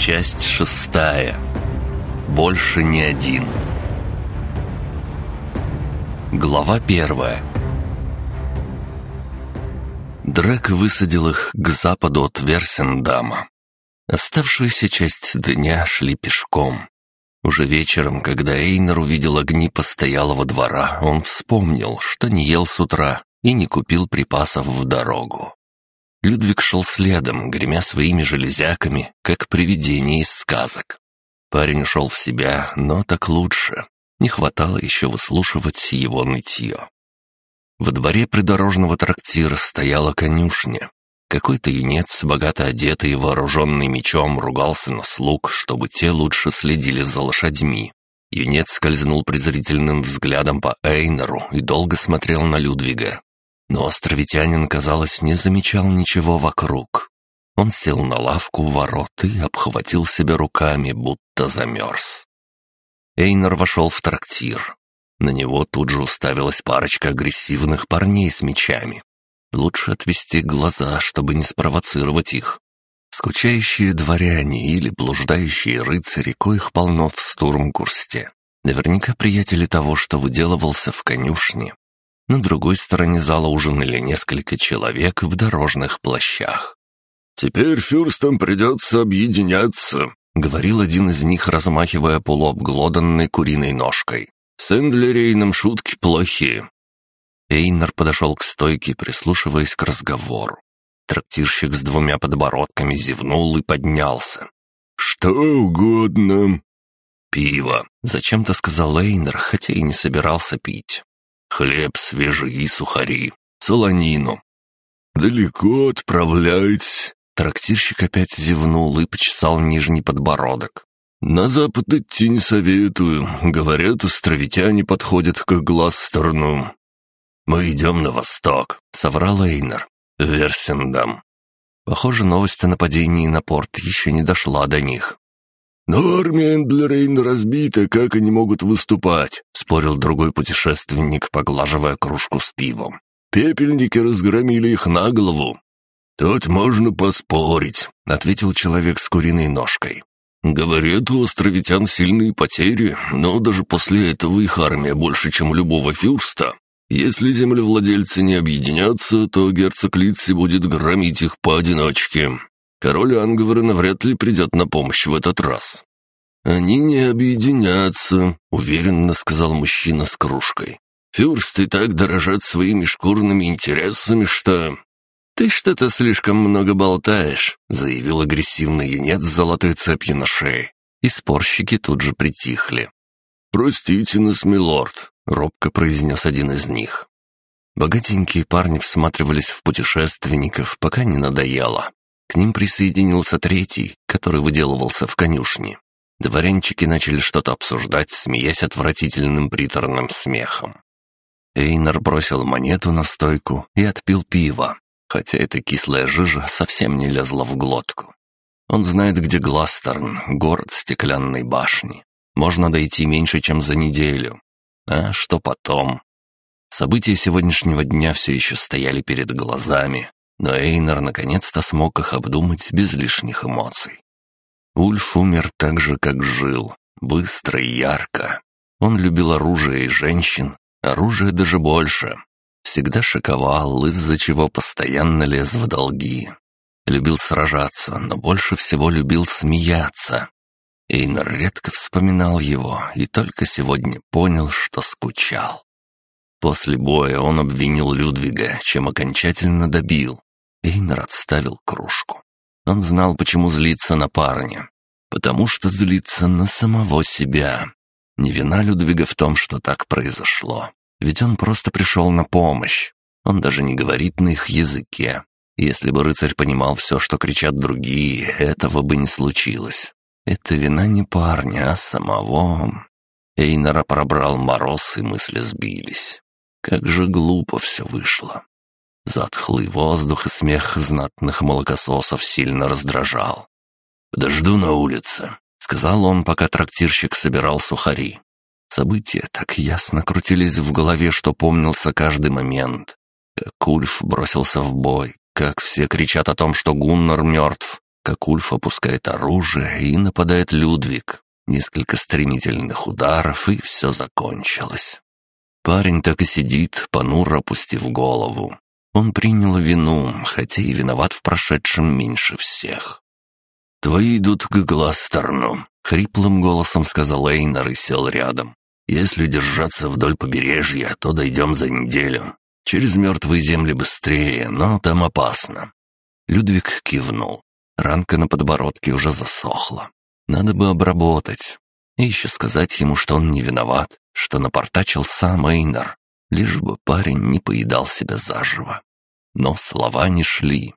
Часть шестая. Больше не один. Глава первая. Дрек высадил их к западу от Версендама. Оставшуюся часть дня шли пешком. Уже вечером, когда Эйнер увидел огни постоялого двора, он вспомнил, что не ел с утра и не купил припасов в дорогу. Людвиг шел следом, гремя своими железяками, как привидение из сказок. Парень ушел в себя, но так лучше. Не хватало еще выслушивать его нытье. Во дворе придорожного трактира стояла конюшня. Какой-то юнец, богато одетый и вооруженный мечом, ругался на слуг, чтобы те лучше следили за лошадьми. Юнец скользнул презрительным взглядом по Эйнеру и долго смотрел на Людвига. Но островитянин, казалось, не замечал ничего вокруг. Он сел на лавку у ворот и обхватил себя руками, будто замерз. Эйнер вошел в трактир. На него тут же уставилась парочка агрессивных парней с мечами. Лучше отвести глаза, чтобы не спровоцировать их. Скучающие дворяне или блуждающие рыцари, коих полно в Стурмкурсте. Наверняка приятели того, что выделывался в конюшне. На другой стороне зала ужинали несколько человек в дорожных плащах. «Теперь фюрстам придется объединяться», — говорил один из них, размахивая полуобглоданной куриной ножкой. «С Эндлерейном шутки плохие». Эйнар подошел к стойке, прислушиваясь к разговору. Трактирщик с двумя подбородками зевнул и поднялся. «Что угодно». «Пиво», — зачем-то сказал Эйнер, хотя и не собирался пить. Хлеб свежий и сухари, солонину. «Далеко отправляйтесь?» Трактирщик опять зевнул и почесал нижний подбородок. «На запад идти не советую. Говорят, островитяне подходят к Гластерну». «Мы идем на восток», — соврал Эйнер. «Версендам». Похоже, новость о нападении на порт еще не дошла до них. «Но армия Эндлерейн разбита, как они могут выступать?» — спорил другой путешественник, поглаживая кружку с пивом. «Пепельники разгромили их на голову». «Тут можно поспорить», — ответил человек с куриной ножкой. «Говорят, у островитян сильные потери, но даже после этого их армия больше, чем у любого фюрста. Если землевладельцы не объединятся, то герцог Литси будет громить их поодиночке. Король Ангварена вряд ли придет на помощь в этот раз». «Они не объединятся», — уверенно сказал мужчина с кружкой. «Фюрсты так дорожат своими шкурными интересами, что...» «Ты что-то слишком много болтаешь», — заявил агрессивный юнец с золотой цепью на шее. И спорщики тут же притихли. «Простите нас, милорд», — робко произнес один из них. Богатенькие парни всматривались в путешественников, пока не надоело. К ним присоединился третий, который выделывался в конюшне. Дворянчики начали что-то обсуждать, смеясь отвратительным приторным смехом. Эйнар бросил монету на стойку и отпил пиво, хотя эта кислая жижа совсем не лезла в глотку. Он знает, где Гластерн, город стеклянной башни. Можно дойти меньше, чем за неделю. А что потом? События сегодняшнего дня все еще стояли перед глазами, но Эйнар наконец-то смог их обдумать без лишних эмоций. Ульф умер так же, как жил, быстро и ярко. Он любил оружие и женщин, оружие даже больше. Всегда шиковал, из-за чего постоянно лез в долги. Любил сражаться, но больше всего любил смеяться. Эйнар редко вспоминал его и только сегодня понял, что скучал. После боя он обвинил Людвига, чем окончательно добил. Эйнер отставил кружку. Он знал, почему злиться на парня. Потому что злиться на самого себя. Не вина Людвига в том, что так произошло. Ведь он просто пришел на помощь. Он даже не говорит на их языке. Если бы рыцарь понимал все, что кричат другие, этого бы не случилось. Это вина не парня, а самого. Эйнера пробрал мороз, и мысли сбились. Как же глупо все вышло. Затхлый воздух и смех знатных молокососов сильно раздражал. «Подожду на улице», — сказал он, пока трактирщик собирал сухари. События так ясно крутились в голове, что помнился каждый момент. Как Ульф бросился в бой, как все кричат о том, что Гуннар мертв, как Ульф опускает оружие и нападает Людвиг. Несколько стремительных ударов, и все закончилось. Парень так и сидит, понуро опустив голову. Он принял вину, хотя и виноват в прошедшем меньше всех. «Твои идут к Гластерну», — хриплым голосом сказал Эйнар и сел рядом. «Если держаться вдоль побережья, то дойдем за неделю. Через мертвые земли быстрее, но там опасно». Людвиг кивнул. Ранка на подбородке уже засохла. Надо бы обработать. И еще сказать ему, что он не виноват, что напортачил сам Эйнар, лишь бы парень не поедал себя заживо. Но слова не шли.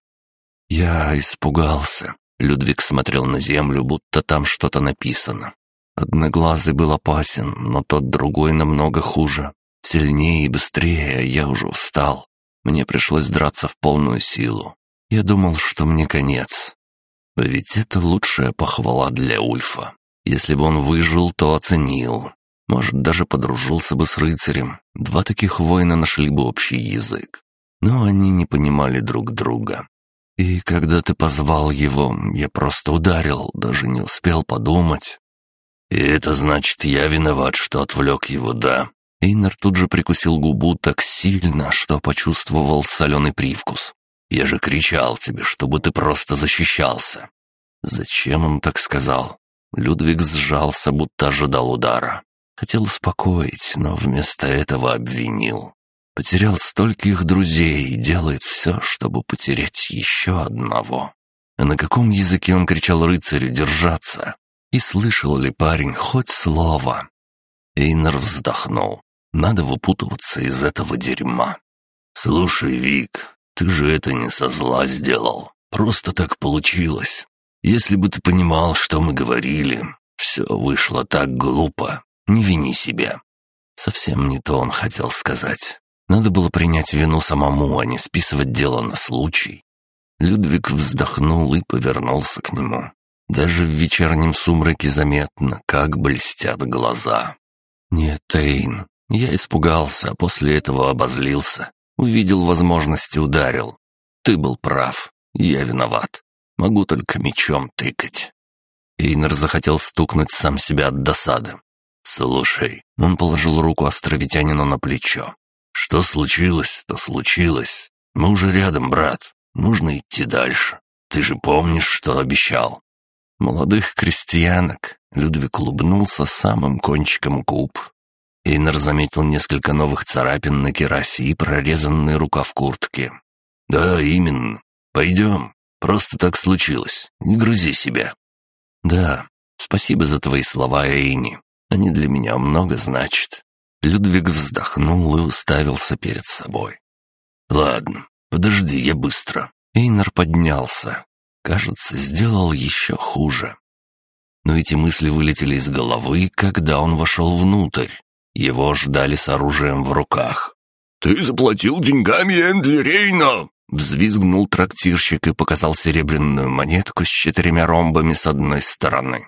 Я испугался. Людвиг смотрел на землю, будто там что-то написано. Одноглазый был опасен, но тот другой намного хуже. Сильнее и быстрее, а я уже устал. Мне пришлось драться в полную силу. Я думал, что мне конец. Ведь это лучшая похвала для Ульфа. Если бы он выжил, то оценил. Может, даже подружился бы с рыцарем. Два таких воина нашли бы общий язык. Но они не понимали друг друга. И когда ты позвал его, я просто ударил, даже не успел подумать. И это значит, я виноват, что отвлек его, да? Эйнар тут же прикусил губу так сильно, что почувствовал соленый привкус. Я же кричал тебе, чтобы ты просто защищался». Зачем он так сказал? Людвиг сжался, будто ожидал удара. Хотел успокоить, но вместо этого обвинил. Потерял стольких друзей и делает все, чтобы потерять еще одного. А на каком языке он кричал рыцарю держаться? И слышал ли парень хоть слово? Эйнер вздохнул. Надо выпутываться из этого дерьма. «Слушай, Вик, ты же это не со зла сделал. Просто так получилось. Если бы ты понимал, что мы говорили, все вышло так глупо. Не вини себя». Совсем не то он хотел сказать. Надо было принять вину самому, а не списывать дело на случай. Людвиг вздохнул и повернулся к нему. Даже в вечернем сумраке заметно, как блестят глаза. «Нет, Эйн, я испугался, а после этого обозлился. Увидел возможность и ударил. Ты был прав. Я виноват. Могу только мечом тыкать. Эйнер захотел стукнуть сам себя от досады. «Слушай», — он положил руку островитянину на плечо. «Что случилось, то случилось. Мы уже рядом, брат. Нужно идти дальше. Ты же помнишь, что обещал?» Молодых крестьянок Людвиг улыбнулся самым кончиком губ. Эйнер заметил несколько новых царапин на керасе и прорезанный рукав куртки. «Да, именно. Пойдем. Просто так случилось. Не грузи себя». «Да, спасибо за твои слова, Эйни. Они для меня много значат». Людвиг вздохнул и уставился перед собой. «Ладно, подожди, я быстро». Эйнер поднялся. Кажется, сделал еще хуже. Но эти мысли вылетели из головы, когда он вошел внутрь. Его ждали с оружием в руках. «Ты заплатил деньгами Эндли Рейна!» Взвизгнул трактирщик и показал серебряную монетку с четырьмя ромбами с одной стороны.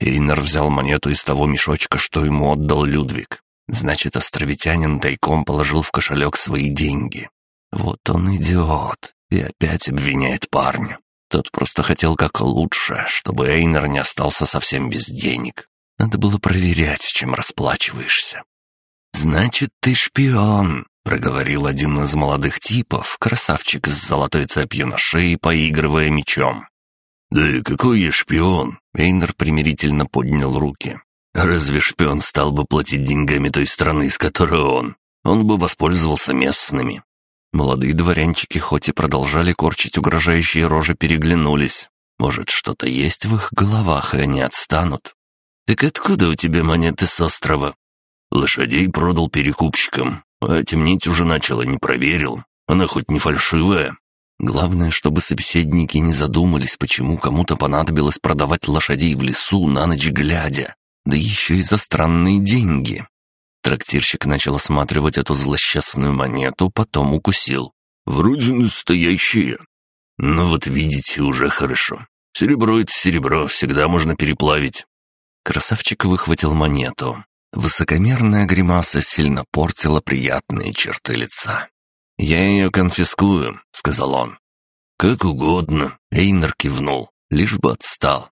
Эйнер взял монету из того мешочка, что ему отдал Людвиг. Значит, островитянин тайком положил в кошелек свои деньги. Вот он идиот и опять обвиняет парня. Тот просто хотел как лучше, чтобы Эйнер не остался совсем без денег. Надо было проверять, чем расплачиваешься. «Значит, ты шпион», — проговорил один из молодых типов, красавчик с золотой цепью на шее, поигрывая мечом. «Да и какой я шпион?» — Эйнер примирительно поднял руки. «Разве шпион стал бы платить деньгами той страны, из которой он? Он бы воспользовался местными». Молодые дворянчики хоть и продолжали корчить угрожающие рожи, переглянулись. Может, что-то есть в их головах, и они отстанут. «Так откуда у тебя монеты с острова?» «Лошадей продал перекупщикам, а темнеть уже начало, не проверил. Она хоть не фальшивая». Главное, чтобы собеседники не задумались, почему кому-то понадобилось продавать лошадей в лесу на ночь глядя, да еще и за странные деньги. Трактирщик начал осматривать эту злосчастную монету, потом укусил. «Вроде настоящая». «Ну вот видите, уже хорошо. Серебро — это серебро, всегда можно переплавить. Красавчик выхватил монету. Высокомерная гримаса сильно портила приятные черты лица. «Я ее конфискую», — сказал он. «Как угодно», — Эйнер кивнул. лишь бы отстал.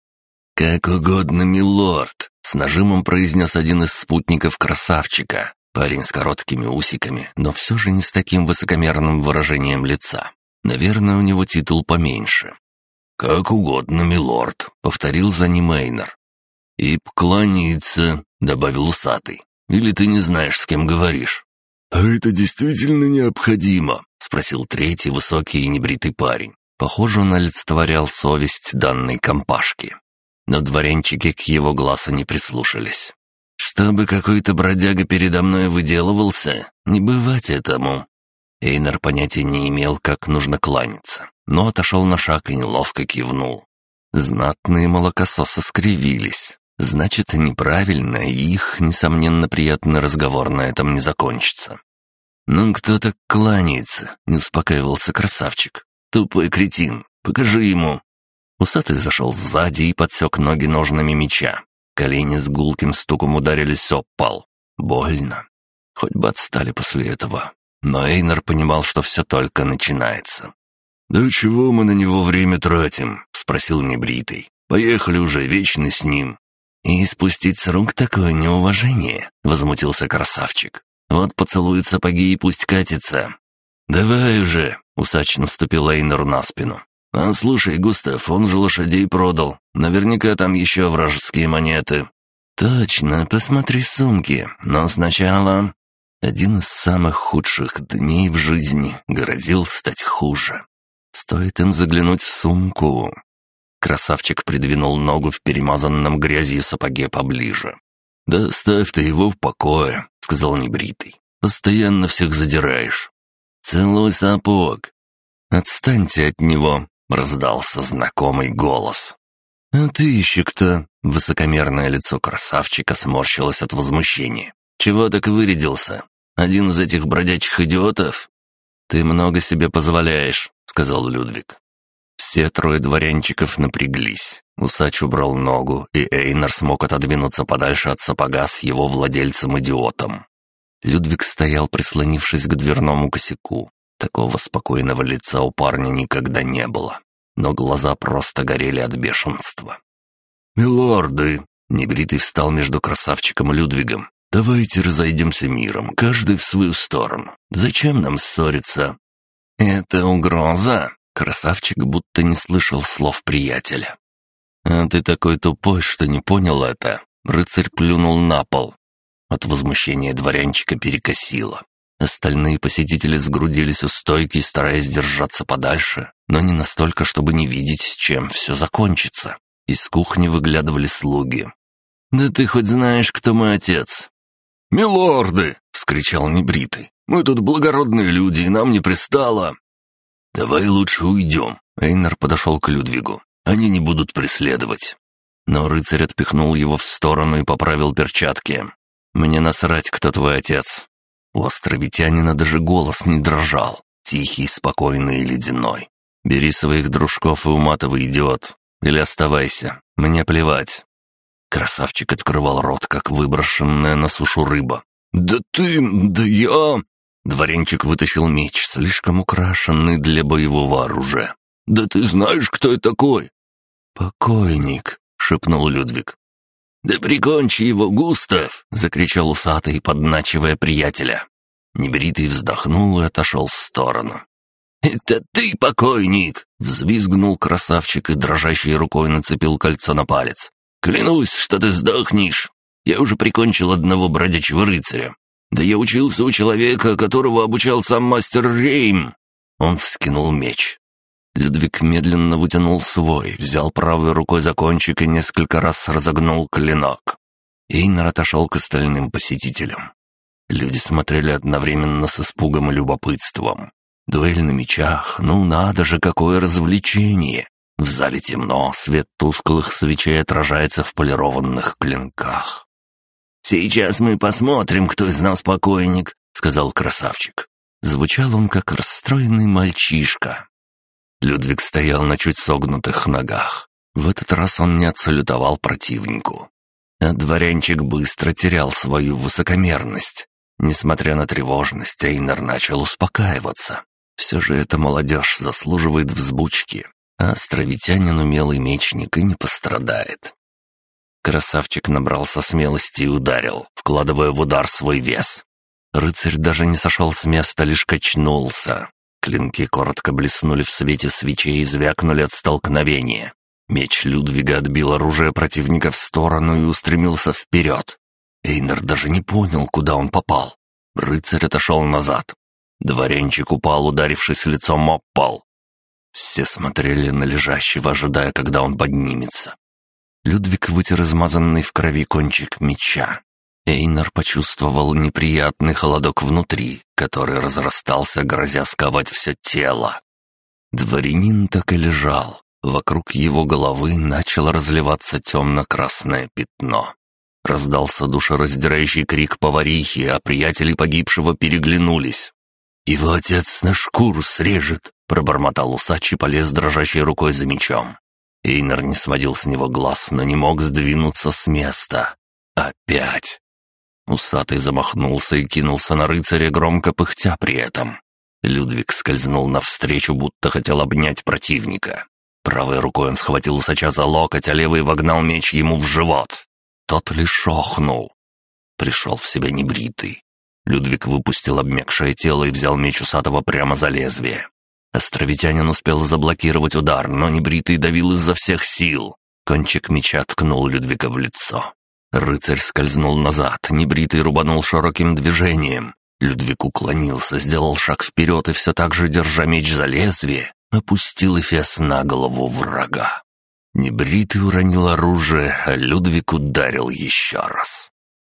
«Как угодно, милорд!» — с нажимом произнес один из спутников красавчика. Парень с короткими усиками, но все же не с таким высокомерным выражением лица. Наверное, у него титул поменьше. «Как угодно, милорд», — повторил за ним Эйнер. «И поклониться», — добавил усатый. «Или ты не знаешь, с кем говоришь?» «А это действительно необходимо?» — спросил третий высокий и небритый парень. Похоже, он олицетворял совесть данной компашки. Но дворянчики к его глазу не прислушались. «Чтобы какой-то бродяга передо мной выделывался, не бывать этому». Эйнер понятия не имел, как нужно кланяться, но отошел на шаг и неловко кивнул. Знатные молокососы скривились. Значит, неправильно, и их, несомненно, приятный разговор на этом не закончится. «Ну кто так кланяется?» — не успокаивался красавчик. «Тупой кретин, покажи ему». Усатый зашел сзади и подсек ноги ножными меча. Колени с гулким стуком ударились об пол. Больно. Хоть бы отстали после этого. Но Эйнер понимал, что все только начинается. «Да чего мы на него время тратим?» — спросил небритый. «Поехали уже, вечно с ним». «И спустить с рук такое неуважение?» — возмутился красавчик. «Вот поцелует сапоги и пусть катится». «Давай уже!» — усач наступил Эйнеру на спину. «А слушай, Густав, он же лошадей продал. Наверняка там еще вражеские монеты». «Точно, посмотри сумки. Но сначала...» Один из самых худших дней в жизни грозил стать хуже. Стоит им заглянуть в сумку. Красавчик придвинул ногу в перемазанном грязью сапоге поближе. «Да ставь ты его в покое», — сказал небритый. «Постоянно всех задираешь». «Целуй сапог». «Отстаньте от него», — раздался знакомый голос. «А ты еще кто?» — высокомерное лицо красавчика сморщилось от возмущения. «Чего так вырядился? Один из этих бродячих идиотов?» «Ты много себе позволяешь», — сказал Людвиг. Все трое дворянчиков напряглись. Усач убрал ногу, и Эйнар смог отодвинуться подальше от сапога с его владельцем-идиотом. Людвиг стоял, прислонившись к дверному косяку. Такого спокойного лица у парня никогда не было, но глаза просто горели от бешенства. «Милорды!» — небритый встал между красавчиком и Людвигом. «Давайте разойдемся миром, каждый в свою сторону. Зачем нам ссориться?» «Это угроза!» Красавчик будто не слышал слов приятеля. «А ты такой тупой, что не понял это!» Рыцарь плюнул на пол. От возмущения дворянчика перекосило. Остальные посетители сгрудились у стойки, стараясь держаться подальше, но не настолько, чтобы не видеть, чем все закончится. Из кухни выглядывали слуги. «Да ты хоть знаешь, кто мой отец?» «Милорды!» — вскричал небритый. «Мы тут благородные люди, и нам не пристало!» «Давай лучше уйдем», — Эйнар подошел к Людвигу. «Они не будут преследовать». Но рыцарь отпихнул его в сторону и поправил перчатки. «Мне насрать, кто твой отец». У островитянина даже голос не дрожал, тихий, спокойный и ледяной. «Бери своих дружков и уматывай, идиот. Или оставайся, мне плевать». Красавчик открывал рот, как выброшенная на сушу рыба. «Да ты... да я...» Дворянчик вытащил меч, слишком украшенный для боевого оружия. «Да ты знаешь, кто я такой?» «Покойник», — шепнул Людвиг. «Да прикончи его, Густав!» — закричал усатый, подначивая приятеля. Небритый вздохнул и отошел в сторону. «Это ты, покойник!» — взвизгнул красавчик и дрожащей рукой нацепил кольцо на палец. «Клянусь, что ты сдохнешь! Я уже прикончил одного бродячего рыцаря. Да я учился у человека, которого обучал сам мастер Рейм!» Он вскинул меч. Людвиг медленно вытянул свой, взял правой рукой за кончик и несколько раз разогнул клинок. Эйнер отошел к остальным посетителям. Люди смотрели одновременно с испугом и любопытством. Дуэль на мечах, ну надо же, какое развлечение! В зале темно, свет тусклых свечей отражается в полированных клинках. «Сейчас мы посмотрим, кто из нас покойник», — сказал красавчик. Звучал он, как расстроенный мальчишка. Людвиг стоял на чуть согнутых ногах. В этот раз он не отсалютовал противнику. А дворянчик быстро терял свою высокомерность. Несмотря на тревожность, Эйнер начал успокаиваться. Все же эта молодежь заслуживает взбучки. А островитянин умелый мечник и не пострадает. Красавчик набрался смелости и ударил, вкладывая в удар свой вес. Рыцарь даже не сошел с места, лишь качнулся. Клинки коротко блеснули в свете свечей и звякнули от столкновения. Меч Людвига отбил оружие противника в сторону и устремился вперед. Эйнер даже не понял, куда он попал. Рыцарь отошел назад. Дворянчик упал, ударившись лицом об пол. Все смотрели на лежащего, ожидая, когда он поднимется. Людвиг вытер измазанный в крови кончик меча. Эйнар почувствовал неприятный холодок внутри, который разрастался, грозя сковать все тело. Дворянин так и лежал. Вокруг его головы начало разливаться темно-красное пятно. Раздался душераздирающий крик поварихи, а приятели погибшего переглянулись. «Его отец на шкуру срежет!» — пробормотал усач и полез дрожащей рукой за мечом. Эйнер не сводил с него глаз, но не мог сдвинуться с места. Опять. Усатый замахнулся и кинулся на рыцаря, громко пыхтя при этом. Людвиг скользнул навстречу, будто хотел обнять противника. Правой рукой он схватил усача за локоть, а левый вогнал меч ему в живот. Тот лишь охнул. Пришел в себя небритый. Людвиг выпустил обмякшее тело и взял меч усатого прямо за лезвие. Островитянин успел заблокировать удар, но небритый давил изо всех сил. Кончик меча ткнул Людвига в лицо. Рыцарь скользнул назад, небритый рубанул широким движением. Людвиг уклонился, сделал шаг вперед и все так же, держа меч за лезвие, опустил Эфес на голову врага. Небритый уронил оружие, а Людвиг ударил еще раз.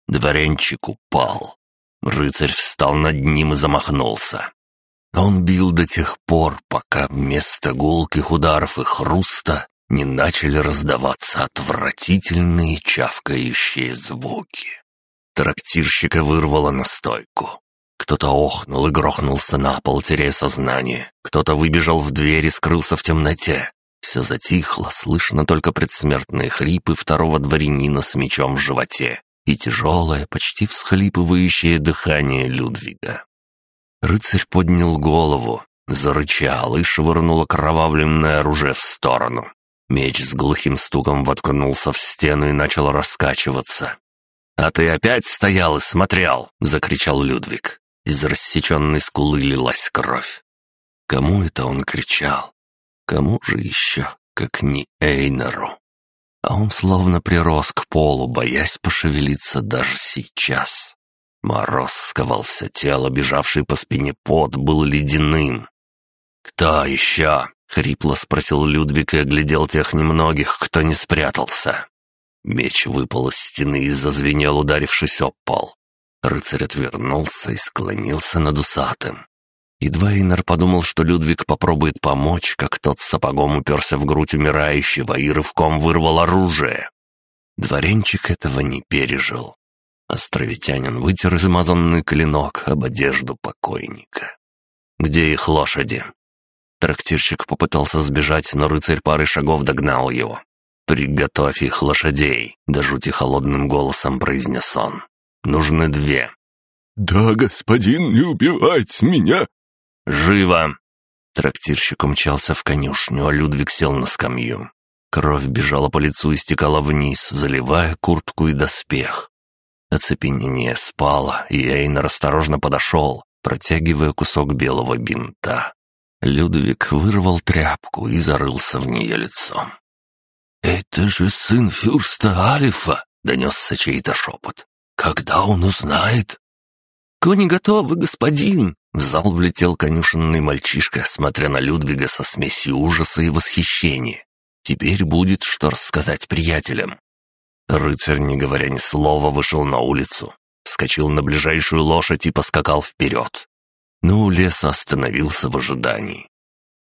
Дворянчик упал. Рыцарь встал над ним и замахнулся. Он бил до тех пор, пока вместо гулких ударов и хруста не начали раздаваться отвратительные чавкающие звуки. Трактирщика вырвало на стойку. Кто-то охнул и грохнулся на пол, теряя сознание. Кто-то выбежал в дверь и скрылся в темноте. Все затихло, слышно только предсмертные хрипы второго дворянина с мечом в животе и тяжелое, почти всхлипывающее дыхание Людвига. Рыцарь поднял голову, зарычал и швырнул окровавленное оружие в сторону. Меч с глухим стуком воткнулся в стену и начал раскачиваться. «А ты опять стоял и смотрел!» — закричал Людвиг. Из рассеченной скулы лилась кровь. Кому это он кричал? Кому же еще, как не Эйнеру? А он словно прирос к полу, боясь пошевелиться даже сейчас. Мороз сковал все тело, бежавший по спине пот был ледяным. «Кто еще?» — хрипло спросил Людвиг и оглядел тех немногих, кто не спрятался. Меч выпал из стены и зазвенел, ударившись об пол. Рыцарь отвернулся и склонился над усатым. Едва Эйнар подумал, что Людвиг попробует помочь, как тот сапогом уперся в грудь умирающего и рывком вырвал оружие. Дворянчик этого не пережил. Островитянин вытер измазанный клинок об одежду покойника. «Где их лошади?» Трактирщик попытался сбежать, но рыцарь пары шагов догнал его. «Приготовь их лошадей», — до жути холодным голосом произнес он. «Нужны две». «Да, господин, не убивать меня!» «Живо!» Трактирщик умчался в конюшню, а Людвиг сел на скамью. Кровь бежала по лицу и стекала вниз, заливая куртку и доспех. Оцепенение спало, и Эйнер осторожно подошел, протягивая кусок белого бинта. Людвиг вырвал тряпку и зарылся в нее лицом. «Это же сын фюрста Алифа!» — донесся чей-то шепот. «Когда он узнает?» «Кони готовы, господин!» В зал влетел конюшенный мальчишка, смотря на Людвига со смесью ужаса и восхищения. «Теперь будет что рассказать приятелям. Рыцарь, не говоря ни слова, вышел на улицу, вскочил на ближайшую лошадь и поскакал вперед. Но у остановился в ожидании.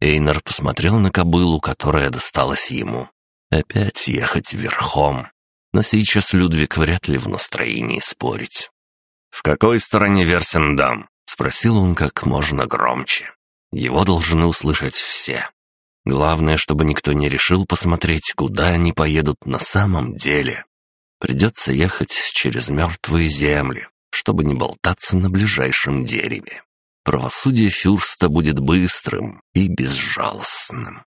Эйнар посмотрел на кобылу, которая досталась ему. Опять ехать верхом. Но сейчас Людвиг вряд ли в настроении спорить. «В какой стороне Версендам?» — спросил он как можно громче. Его должны услышать все. Главное, чтобы никто не решил посмотреть, куда они поедут на самом деле. Придется ехать через мертвые земли, чтобы не болтаться на ближайшем дереве. Правосудие Фюрста будет быстрым и безжалостным.